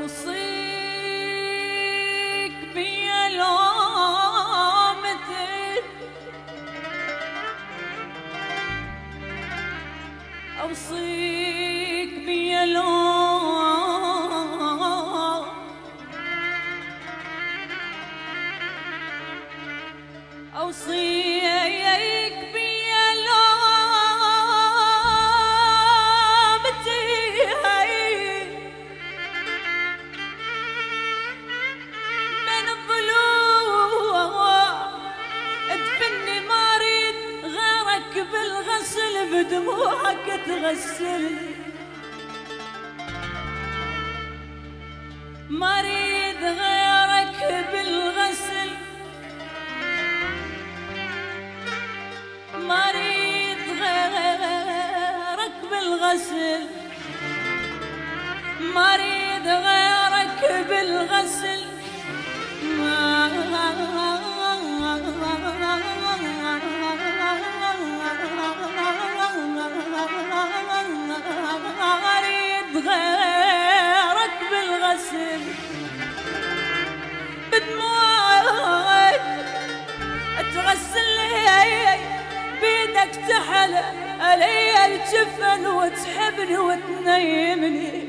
ao Senhor. ما اريد غيرك بالغسل. ما اريد غيرك بالغسل. ما اريد غيرك بالغسل. ما أريد غيرك بالغسل. بدموعك تغسل لي بيدك تحل علي الجفن وتحبني وتنيمني.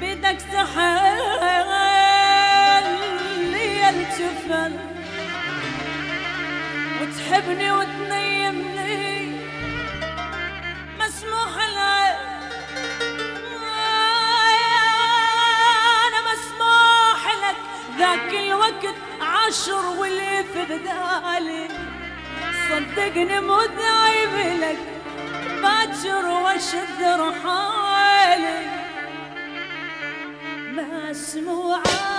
بيدك تحل عشر واللي في بدالي صدقني مو دايب لك باكر واشد رحالي. مسموعة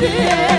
yeah.